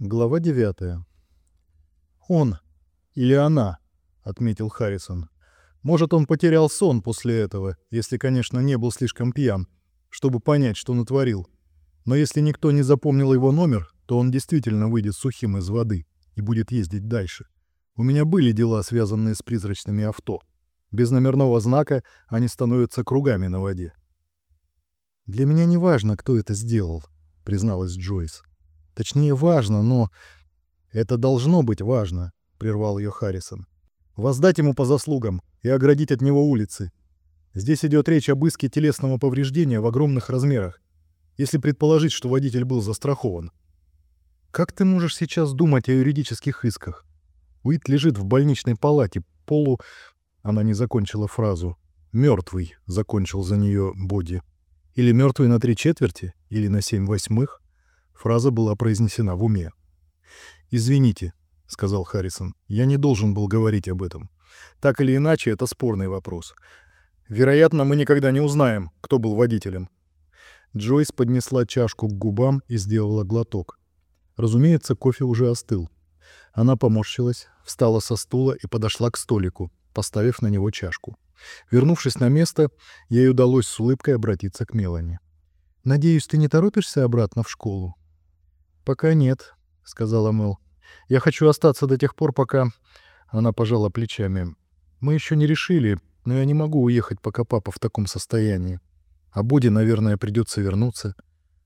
Глава 9. «Он или она», — отметил Харрисон. «Может, он потерял сон после этого, если, конечно, не был слишком пьян, чтобы понять, что натворил. Но если никто не запомнил его номер, то он действительно выйдет сухим из воды и будет ездить дальше. У меня были дела, связанные с призрачными авто. Без номерного знака они становятся кругами на воде». «Для меня не важно, кто это сделал», — призналась Джойс. Точнее, важно, но... Это должно быть важно, — прервал ее Харрисон. Воздать ему по заслугам и оградить от него улицы. Здесь идет речь об иске телесного повреждения в огромных размерах, если предположить, что водитель был застрахован. Как ты можешь сейчас думать о юридических исках? Уит лежит в больничной палате, полу... Она не закончила фразу. «Мертвый», — закончил за нее Боди. Или мертвый на три четверти, или на семь восьмых. Фраза была произнесена в уме. «Извините», — сказал Харрисон, — «я не должен был говорить об этом. Так или иначе, это спорный вопрос. Вероятно, мы никогда не узнаем, кто был водителем». Джойс поднесла чашку к губам и сделала глоток. Разумеется, кофе уже остыл. Она поморщилась, встала со стула и подошла к столику, поставив на него чашку. Вернувшись на место, ей удалось с улыбкой обратиться к Мелани. «Надеюсь, ты не торопишься обратно в школу?» «Пока нет», — сказала Мэл. «Я хочу остаться до тех пор, пока...» Она пожала плечами. «Мы еще не решили, но я не могу уехать, пока папа в таком состоянии. А Боди, наверное, придется вернуться.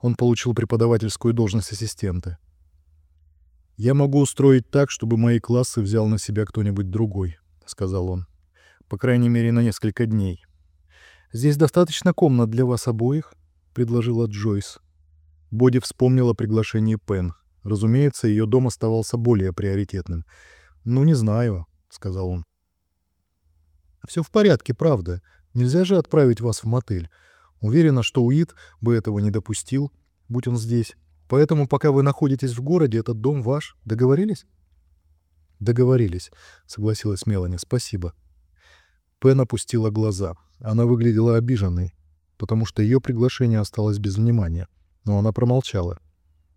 Он получил преподавательскую должность ассистента. «Я могу устроить так, чтобы мои классы взял на себя кто-нибудь другой», — сказал он. «По крайней мере, на несколько дней». «Здесь достаточно комнат для вас обоих», — предложила Джойс. Боди вспомнила приглашение Пен. Разумеется, ее дом оставался более приоритетным. «Ну, не знаю», — сказал он. «Все в порядке, правда. Нельзя же отправить вас в мотель. Уверена, что Уит бы этого не допустил, будь он здесь. Поэтому, пока вы находитесь в городе, этот дом ваш. Договорились?» «Договорились», — согласилась Мелани. «Спасибо». Пен опустила глаза. Она выглядела обиженной, потому что ее приглашение осталось без внимания но она промолчала.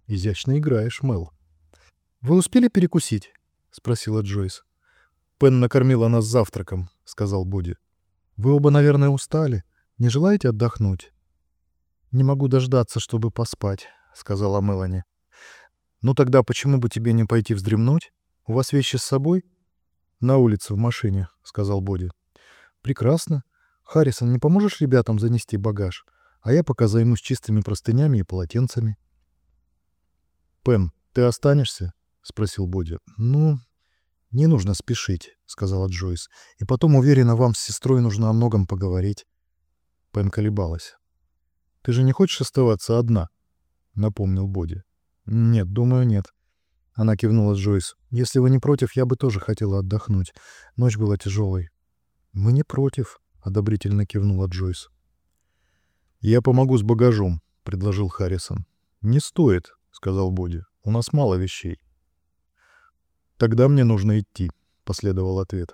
«Изящно играешь, Мэл». «Вы успели перекусить?» — спросила Джойс. «Пен накормила нас завтраком», — сказал Буди. «Вы оба, наверное, устали. Не желаете отдохнуть?» «Не могу дождаться, чтобы поспать», — сказала Мелани. «Ну тогда почему бы тебе не пойти вздремнуть? У вас вещи с собой?» «На улице, в машине», — сказал Боди. «Прекрасно. Харрисон, не поможешь ребятам занести багаж? А я пока займусь чистыми простынями и полотенцами. «Пен, ты останешься?» — спросил Боди. «Ну, не нужно спешить», — сказала Джойс. «И потом, уверена, вам с сестрой нужно о многом поговорить». Пен колебалась. «Ты же не хочешь оставаться одна?» — напомнил Боди. «Нет, думаю, нет». Она кивнула Джойс. «Если вы не против, я бы тоже хотела отдохнуть. Ночь была тяжелой». «Мы не против», — одобрительно кивнула Джойс. «Я помогу с багажом», — предложил Харрисон. «Не стоит», — сказал Боди. «У нас мало вещей». «Тогда мне нужно идти», — последовал ответ.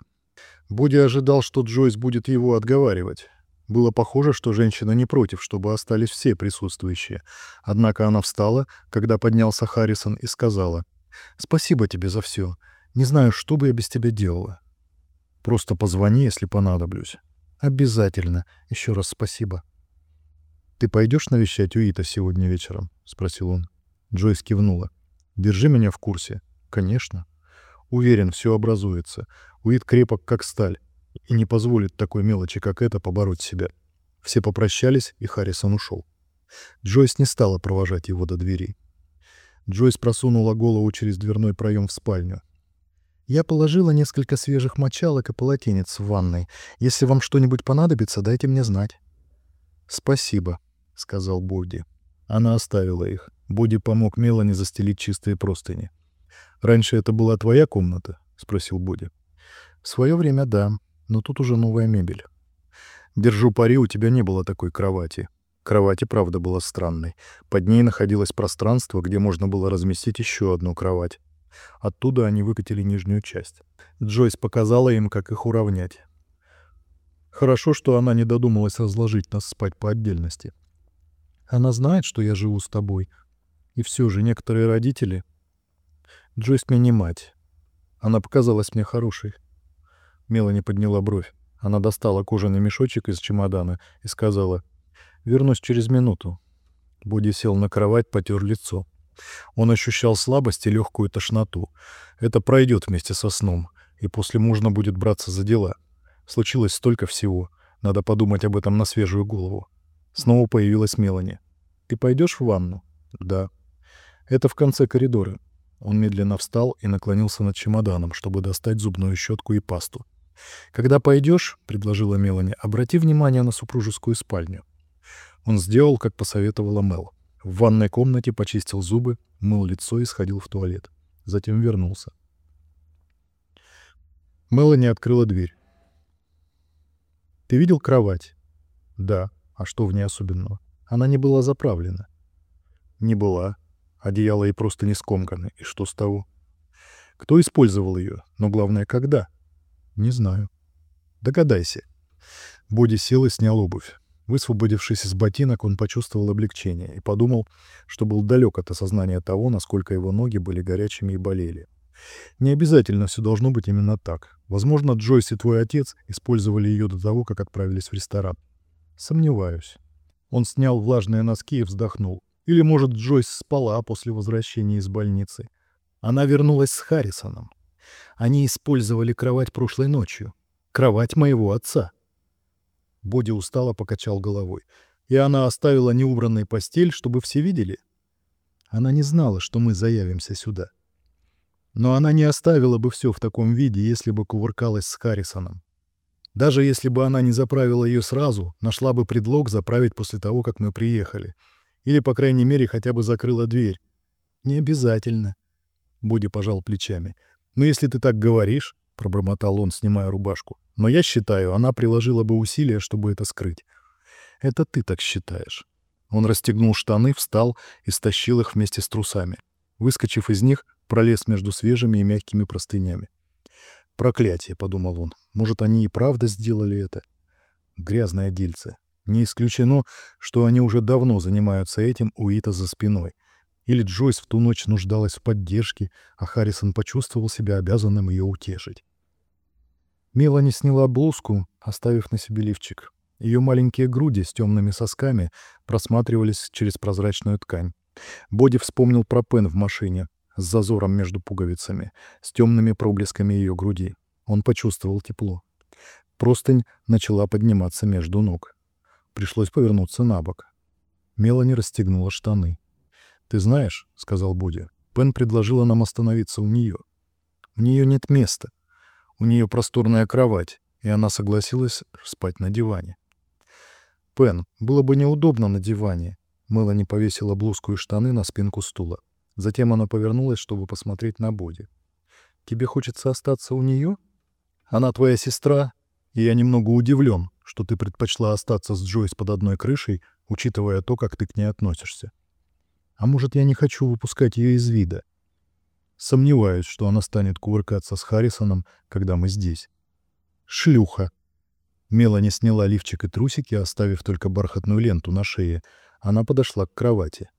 Боди ожидал, что Джойс будет его отговаривать. Было похоже, что женщина не против, чтобы остались все присутствующие. Однако она встала, когда поднялся Харрисон, и сказала, «Спасибо тебе за все. Не знаю, что бы я без тебя делала. Просто позвони, если понадоблюсь». «Обязательно. Еще раз спасибо». «Ты пойдешь навещать Уита сегодня вечером?» — спросил он. Джойс кивнула. «Держи меня в курсе». «Конечно». «Уверен, все образуется. Уит крепок, как сталь, и не позволит такой мелочи, как это, побороть себя». Все попрощались, и Харрисон ушел. Джойс не стала провожать его до двери. Джойс просунула голову через дверной проем в спальню. «Я положила несколько свежих мочалок и полотенец в ванной. Если вам что-нибудь понадобится, дайте мне знать». «Спасибо», — сказал Боди. Она оставила их. Боди помог Мелани застелить чистые простыни. «Раньше это была твоя комната?» — спросил Боди. «В свое время да, но тут уже новая мебель. Держу пари, у тебя не было такой кровати. Кровать и правда была странной. Под ней находилось пространство, где можно было разместить еще одну кровать. Оттуда они выкатили нижнюю часть. Джойс показала им, как их уравнять. Хорошо, что она не додумалась разложить нас спать по отдельности. Она знает, что я живу с тобой. И все же некоторые родители... Джойс мне не мать. Она показалась мне хорошей. Мелани подняла бровь. Она достала кожаный мешочек из чемодана и сказала «Вернусь через минуту». Боди сел на кровать, потер лицо. Он ощущал слабость и легкую тошноту. Это пройдет вместе со сном, и после можно будет браться за дела. Случилось столько всего. Надо подумать об этом на свежую голову. Снова появилась Мелани. «Ты пойдешь в ванну?» «Да». «Это в конце коридора». Он медленно встал и наклонился над чемоданом, чтобы достать зубную щетку и пасту. «Когда пойдешь, — предложила Мелани, — обрати внимание на супружескую спальню». Он сделал, как посоветовала Мел. В ванной комнате почистил зубы, мыл лицо и сходил в туалет. Затем вернулся. Мелани открыла дверь. «Ты видел кровать?» «Да. А что в ней особенного?» «Она не была заправлена». «Не была. Одеяло ей просто не скомканы. И что с того?» «Кто использовал ее? Но главное, когда?» «Не знаю». «Догадайся». Боди сел и снял обувь. Высвободившись из ботинок, он почувствовал облегчение и подумал, что был далек от осознания того, насколько его ноги были горячими и болели. Не обязательно все должно быть именно так. Возможно, Джойс и твой отец использовали ее до того, как отправились в ресторан. Сомневаюсь. Он снял влажные носки и вздохнул. Или, может, Джойс спала после возвращения из больницы. Она вернулась с Харрисоном. Они использовали кровать прошлой ночью. Кровать моего отца. Боди устало покачал головой. И она оставила неубранной постель, чтобы все видели? Она не знала, что мы заявимся сюда. Но она не оставила бы все в таком виде, если бы кувыркалась с Харрисоном. Даже если бы она не заправила ее сразу, нашла бы предлог заправить после того, как мы приехали. Или, по крайней мере, хотя бы закрыла дверь. Не обязательно. Боди пожал плечами. Но если ты так говоришь, — пробормотал он, снимая рубашку, — но я считаю, она приложила бы усилия, чтобы это скрыть. Это ты так считаешь. Он расстегнул штаны, встал и стащил их вместе с трусами. Выскочив из них, пролез между свежими и мягкими простынями. «Проклятие», — подумал он. «Может, они и правда сделали это?» Грязное дельце. Не исключено, что они уже давно занимаются этим у Ита за спиной. Или Джойс в ту ночь нуждалась в поддержке, а Харрисон почувствовал себя обязанным ее утешить. Мелани сняла блузку, оставив на себе лифчик. Ее маленькие груди с темными сосками просматривались через прозрачную ткань. Боди вспомнил про Пен в машине, с зазором между пуговицами, с темными проблесками ее груди. Он почувствовал тепло. Простынь начала подниматься между ног. Пришлось повернуться на бок. Мелани расстегнула штаны. «Ты знаешь», — сказал Боди, — Пен предложила нам остановиться у нее. У нее нет места. У нее просторная кровать, и она согласилась спать на диване. «Пен, было бы неудобно на диване». Мелани повесила блузку и штаны на спинку стула. Затем она повернулась, чтобы посмотреть на Боди. «Тебе хочется остаться у нее? Она твоя сестра, и я немного удивлен, что ты предпочла остаться с Джойс под одной крышей, учитывая то, как ты к ней относишься. А может, я не хочу выпускать ее из вида? Сомневаюсь, что она станет кувыркаться с Харрисоном, когда мы здесь. Шлюха. Мелани сняла лифчик и трусики, оставив только бархатную ленту на шее. Она подошла к кровати.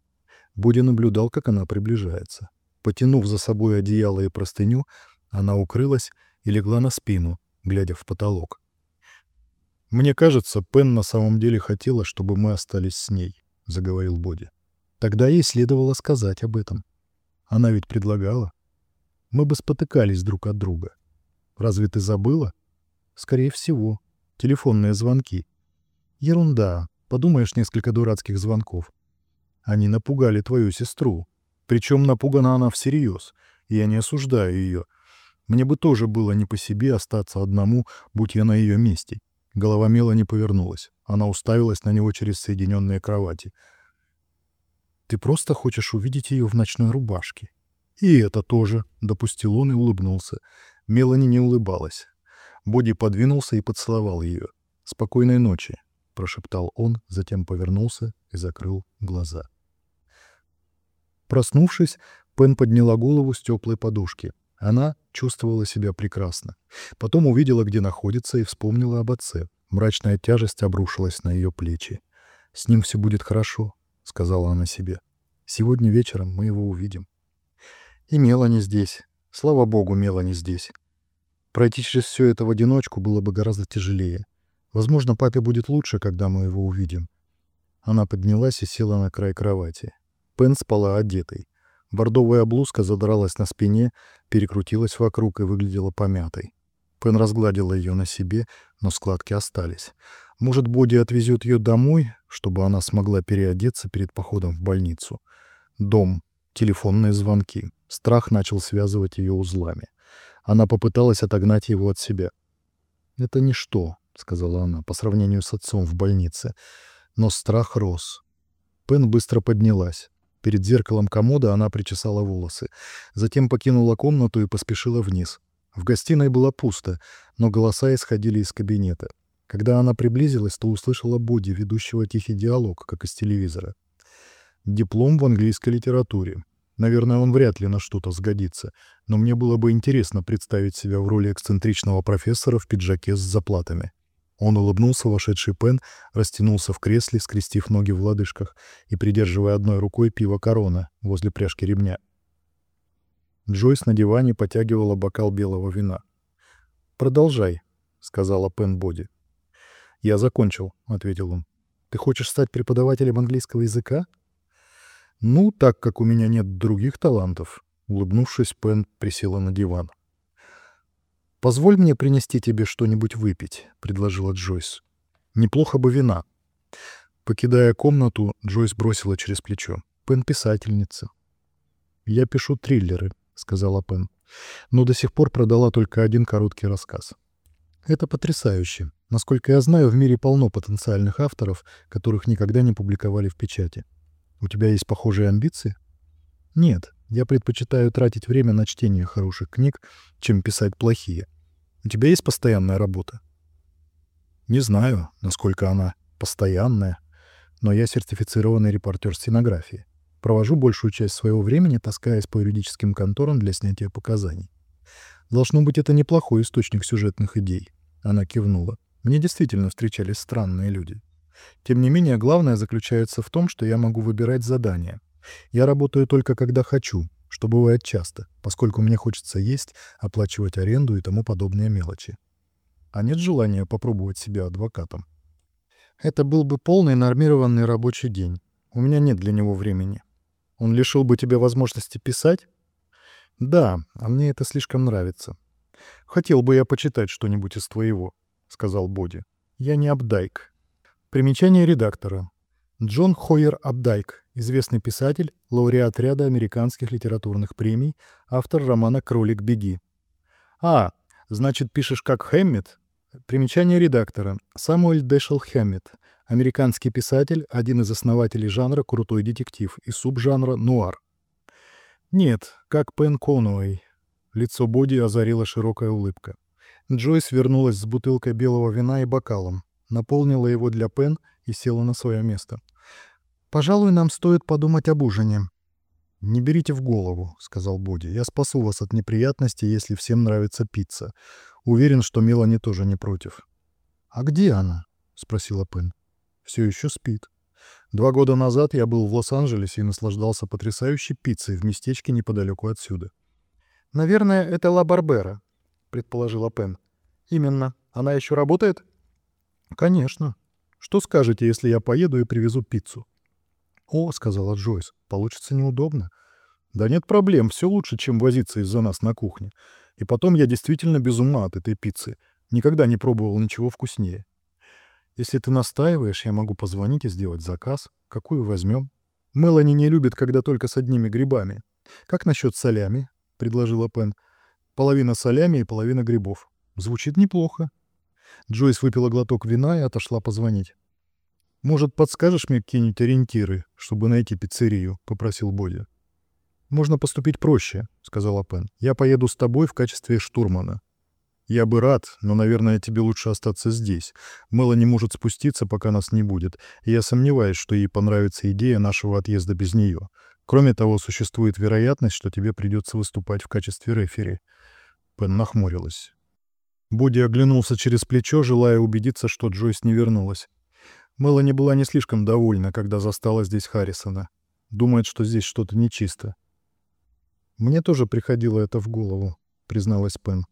Буди наблюдал, как она приближается. Потянув за собой одеяло и простыню, она укрылась и легла на спину, глядя в потолок. «Мне кажется, Пен на самом деле хотела, чтобы мы остались с ней», — заговорил Боди. «Тогда ей следовало сказать об этом. Она ведь предлагала. Мы бы спотыкались друг от друга. Разве ты забыла? Скорее всего. Телефонные звонки. Ерунда. Подумаешь, несколько дурацких звонков. Они напугали твою сестру. Причем напугана она всерьез. Я не осуждаю ее. Мне бы тоже было не по себе остаться одному, будь я на ее месте. Голова Мела не повернулась. Она уставилась на него через соединенные кровати — ты просто хочешь увидеть ее в ночной рубашке. И это тоже, — допустил он и улыбнулся. Мелани не улыбалась. Боди подвинулся и поцеловал ее. «Спокойной ночи», — прошептал он, затем повернулся и закрыл глаза. Проснувшись, Пен подняла голову с теплой подушки. Она чувствовала себя прекрасно. Потом увидела, где находится, и вспомнила об отце. Мрачная тяжесть обрушилась на ее плечи. «С ним все будет хорошо», — сказала она себе. «Сегодня вечером мы его увидим». И Мелани здесь. Слава богу, Мелани здесь. Пройти через все это в одиночку было бы гораздо тяжелее. Возможно, папе будет лучше, когда мы его увидим. Она поднялась и села на край кровати. Пен спала одетой. Бордовая блузка задралась на спине, перекрутилась вокруг и выглядела помятой. Пен разгладила ее на себе, но складки остались. Может, Боди отвезет ее домой, чтобы она смогла переодеться перед походом в больницу. Дом, телефонные звонки. Страх начал связывать ее узлами. Она попыталась отогнать его от себя. «Это ничто», — сказала она, — «по сравнению с отцом в больнице». Но страх рос. Пен быстро поднялась. Перед зеркалом комода она причесала волосы. Затем покинула комнату и поспешила вниз. В гостиной было пусто, но голоса исходили из кабинета. Когда она приблизилась, то услышала Боди, ведущего тихий диалог, как из телевизора. Диплом в английской литературе. Наверное, он вряд ли на что-то сгодится, но мне было бы интересно представить себя в роли эксцентричного профессора в пиджаке с заплатами. Он улыбнулся вошедший Пен, растянулся в кресле, скрестив ноги в лодыжках и придерживая одной рукой пиво «Корона» возле пряжки ремня. Джойс на диване потягивала бокал белого вина. «Продолжай», — сказала Пен Боди. «Я закончил», — ответил он. «Ты хочешь стать преподавателем английского языка?» «Ну, так как у меня нет других талантов», — улыбнувшись, Пен присела на диван. «Позволь мне принести тебе что-нибудь выпить», — предложила Джойс. «Неплохо бы вина». Покидая комнату, Джойс бросила через плечо. «Пен — писательница». «Я пишу триллеры», — сказала Пен. «Но до сих пор продала только один короткий рассказ». «Это потрясающе. Насколько я знаю, в мире полно потенциальных авторов, которых никогда не публиковали в печати. У тебя есть похожие амбиции? Нет, я предпочитаю тратить время на чтение хороших книг, чем писать плохие. У тебя есть постоянная работа? Не знаю, насколько она постоянная, но я сертифицированный репортер стенографии. Провожу большую часть своего времени, таскаясь по юридическим конторам для снятия показаний. Должно быть, это неплохой источник сюжетных идей. Она кивнула. Мне действительно встречались странные люди. Тем не менее, главное заключается в том, что я могу выбирать задания. Я работаю только когда хочу, что бывает часто, поскольку мне хочется есть, оплачивать аренду и тому подобные мелочи. А нет желания попробовать себя адвокатом. Это был бы полный нормированный рабочий день. У меня нет для него времени. Он лишил бы тебя возможности писать? Да, а мне это слишком нравится. Хотел бы я почитать что-нибудь из твоего, — сказал Боди. Я не Абдайк, Примечание редактора. Джон Хойер Абдайк, известный писатель, лауреат ряда американских литературных премий, автор романа «Кролик, беги». А, значит, пишешь как Хэммит? Примечание редактора. Самуэль Дэшел Хэммит, американский писатель, один из основателей жанра «Крутой детектив» и субжанра «Нуар». Нет, как Пен Конуэй. Лицо Боди озарила широкая улыбка. Джойс вернулась с бутылкой белого вина и бокалом наполнила его для Пен и села на свое место. «Пожалуй, нам стоит подумать об ужине». «Не берите в голову», — сказал Боди. «Я спасу вас от неприятностей, если всем нравится пицца. Уверен, что Мелани тоже не против». «А где она?» — спросила Пен. «Все еще спит. Два года назад я был в Лос-Анджелесе и наслаждался потрясающей пиццей в местечке неподалеку отсюда». «Наверное, это Ла Барбера», — предположила Пен. «Именно. Она еще работает?» «Конечно. Что скажете, если я поеду и привезу пиццу?» «О», — сказала Джойс, — «получится неудобно». «Да нет проблем, все лучше, чем возиться из-за нас на кухне. И потом я действительно без ума от этой пиццы. Никогда не пробовал ничего вкуснее. Если ты настаиваешь, я могу позвонить и сделать заказ. Какую возьмем?» «Мелани не любит, когда только с одними грибами. Как насчет солями?» — предложила Пен. «Половина солями и половина грибов. Звучит неплохо». Джойс выпила глоток вина и отошла позвонить. «Может, подскажешь мне какие-нибудь ориентиры, чтобы найти пиццерию?» — попросил Боди. «Можно поступить проще», — сказала Пен. «Я поеду с тобой в качестве штурмана». «Я бы рад, но, наверное, тебе лучше остаться здесь. Мэла не может спуститься, пока нас не будет, и я сомневаюсь, что ей понравится идея нашего отъезда без нее. Кроме того, существует вероятность, что тебе придется выступать в качестве рефери». Пен нахмурилась. Боди оглянулся через плечо, желая убедиться, что Джойс не вернулась. Мелани была не слишком довольна, когда застала здесь Харрисона. Думает, что здесь что-то нечисто. Мне тоже приходило это в голову, призналась Пен.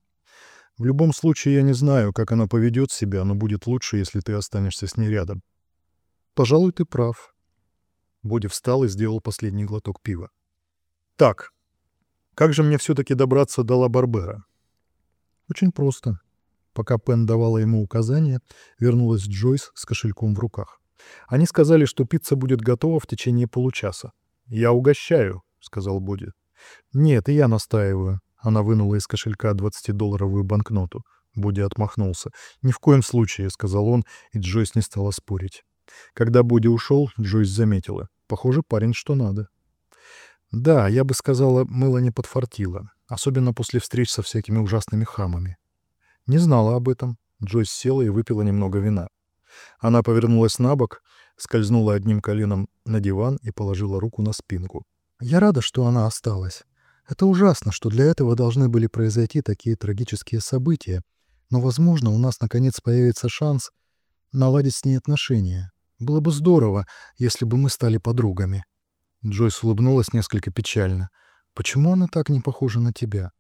В любом случае, я не знаю, как она поведет себя, но будет лучше, если ты останешься с ней рядом. Пожалуй, ты прав. Боди встал и сделал последний глоток пива. Так, как же мне все-таки добраться до Ла Барбера? Очень просто. Пока Пен давала ему указания, вернулась Джойс с кошельком в руках. Они сказали, что пицца будет готова в течение получаса. «Я угощаю», — сказал Боди. «Нет, и я настаиваю». Она вынула из кошелька 20-долларовую банкноту. Боди отмахнулся. «Ни в коем случае», — сказал он, и Джойс не стала спорить. Когда Боди ушел, Джойс заметила. «Похоже, парень что надо». Да, я бы сказала, Мелани подфартила. Особенно после встреч со всякими ужасными хамами. Не знала об этом. Джойс села и выпила немного вина. Она повернулась на бок, скользнула одним коленом на диван и положила руку на спинку. «Я рада, что она осталась. Это ужасно, что для этого должны были произойти такие трагические события, но, возможно, у нас наконец появится шанс наладить с ней отношения. Было бы здорово, если бы мы стали подругами». Джойс улыбнулась несколько печально. «Почему она так не похожа на тебя?»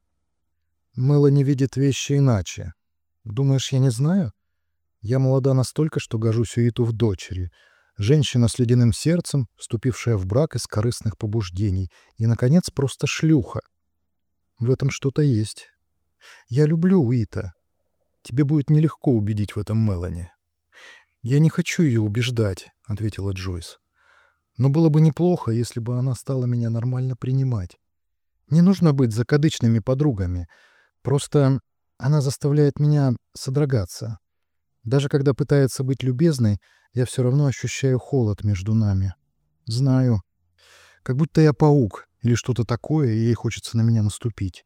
«Мелани видит вещи иначе. Думаешь, я не знаю? Я молода настолько, что гожусь Уиту в дочери. Женщина с ледяным сердцем, вступившая в брак из корыстных побуждений. И, наконец, просто шлюха. В этом что-то есть. Я люблю Уита. Тебе будет нелегко убедить в этом Мелани. «Я не хочу ее убеждать», — ответила Джойс. «Но было бы неплохо, если бы она стала меня нормально принимать. Не нужно быть закадычными подругами. Просто она заставляет меня содрогаться. Даже когда пытается быть любезной, я все равно ощущаю холод между нами. Знаю. Как будто я паук или что-то такое, и ей хочется на меня наступить.